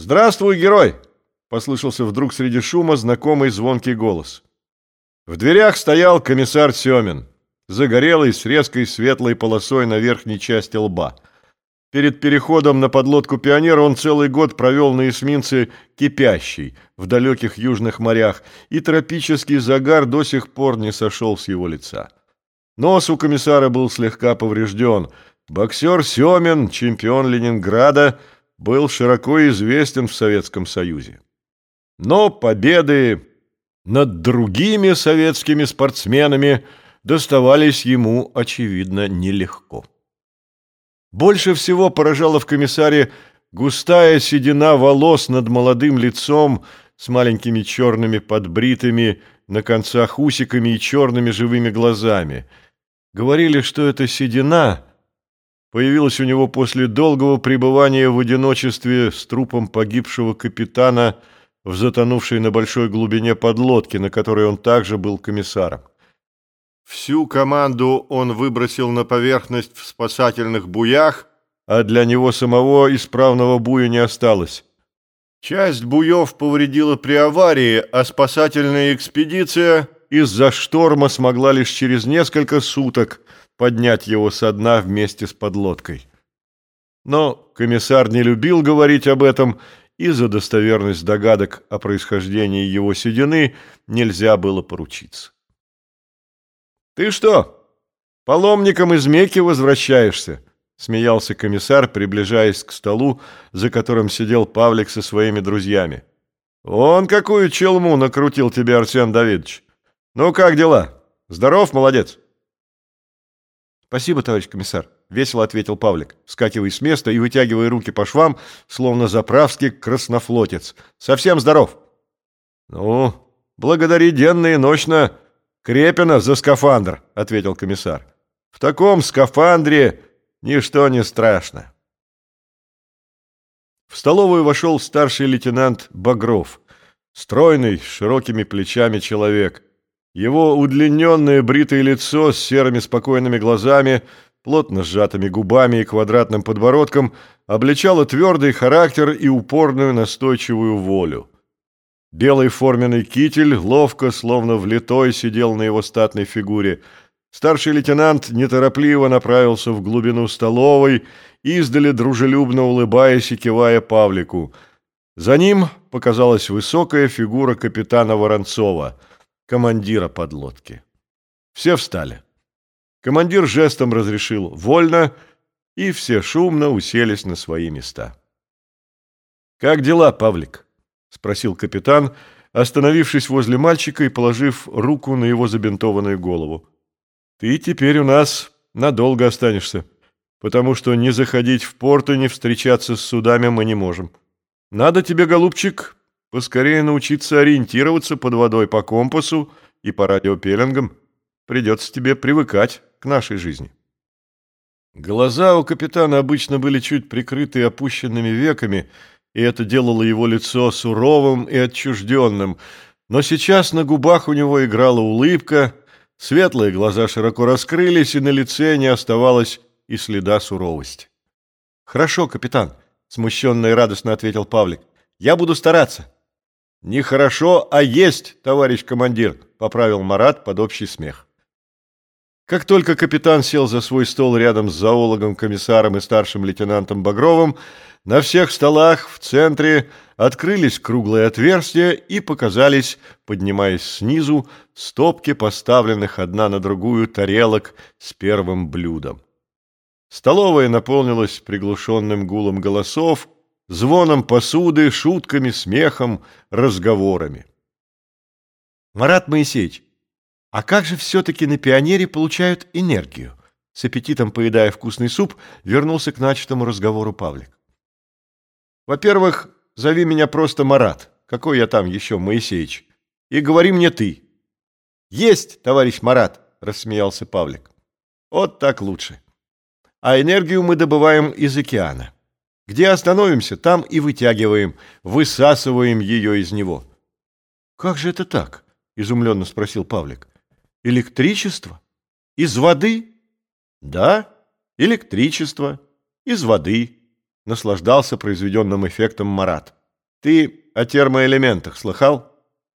«Здравствуй, герой!» — послышался вдруг среди шума знакомый звонкий голос. В дверях стоял комиссар Семин, загорелый, с резкой светлой полосой на верхней части лба. Перед переходом на подлодку «Пионер» он целый год провел на эсминце «Кипящий» в далеких южных морях, и тропический загар до сих пор не сошел с его лица. Нос у комиссара был слегка поврежден. Боксер Семин, чемпион Ленинграда, был широко известен в Советском Союзе. Но победы над другими советскими спортсменами доставались ему, очевидно, нелегко. Больше всего поражала в комиссаре густая седина волос над молодым лицом с маленькими черными подбритыми на концах усиками и черными живыми глазами. Говорили, что эта седина появилась у него после долгого пребывания в одиночестве с трупом погибшего капитана в затонувшей на большой глубине подлодке, на которой он также был комиссаром. Всю команду он выбросил на поверхность в спасательных буях, а для него самого исправного буя не осталось. Часть буев повредила при аварии, а спасательная экспедиция из-за шторма смогла лишь через несколько суток поднять его со дна вместе с подлодкой. Но комиссар не любил говорить об этом, и за достоверность догадок о происхождении его седины нельзя было поручиться. «Ты что, паломником из Мекки возвращаешься?» — смеялся комиссар, приближаясь к столу, за которым сидел Павлик со своими друзьями. «Он какую челму накрутил тебе, Арсен Давидович! Ну, как дела? Здоров, молодец?» «Спасибо, товарищ комиссар», — весело ответил Павлик, скакивая с места и вытягивая руки по швам, словно заправский краснофлотец. «Совсем здоров!» «Ну, благодари денно и ночно!» «Крепина за скафандр», — ответил комиссар. «В таком скафандре ничто не страшно». В столовую вошел старший лейтенант Багров, стройный, с широкими плечами человек. Его удлиненное бритое лицо с серыми спокойными глазами, плотно сжатыми губами и квадратным подбородком обличало твердый характер и упорную настойчивую волю. Белый форменный китель ловко, словно влитой, сидел на его статной фигуре. Старший лейтенант неторопливо направился в глубину столовой, издали дружелюбно улыбаясь и кивая Павлику. За ним показалась высокая фигура капитана Воронцова, командира подлодки. Все встали. Командир жестом разрешил «вольно», и все шумно уселись на свои места. «Как дела, Павлик?» — спросил капитан, остановившись возле мальчика и положив руку на его забинтованную голову. «Ты теперь у нас надолго останешься, потому что не заходить в порт и не встречаться с судами мы не можем. Надо тебе, голубчик, поскорее научиться ориентироваться под водой по компасу и по радиопеленгам. Придется тебе привыкать к нашей жизни». Глаза у капитана обычно были чуть прикрыты опущенными веками, и это делало его лицо суровым и отчужденным. Но сейчас на губах у него играла улыбка, светлые глаза широко раскрылись, и на лице не оставалось и следа суровости. «Хорошо, капитан», — смущенно и радостно ответил Павлик. «Я буду стараться». «Не хорошо, а есть, товарищ командир», — поправил Марат под общий смех. Как только капитан сел за свой стол рядом с зоологом, комиссаром и старшим лейтенантом Багровым, на всех столах в центре открылись круглые отверстия и показались, поднимаясь снизу, стопки поставленных одна на другую тарелок с первым блюдом. Столовая наполнилась приглушенным гулом голосов, звоном посуды, шутками, смехом, разговорами. «Марат Моисеевич, а как же все-таки на пионере получают энергию?» С аппетитом поедая вкусный суп, вернулся к начатому разговору Павлик. Во-первых, зови меня просто Марат. Какой я там еще Моисеич? И говори мне ты. Есть, товарищ Марат, рассмеялся Павлик. Вот так лучше. А энергию мы добываем из океана. Где остановимся, там и вытягиваем, высасываем ее из него. Как же это так? изумленно спросил Павлик. Электричество? Из воды? Да, электричество из воды наслаждался произведенным эффектом Марат. Ты о термоэлементах слыхал?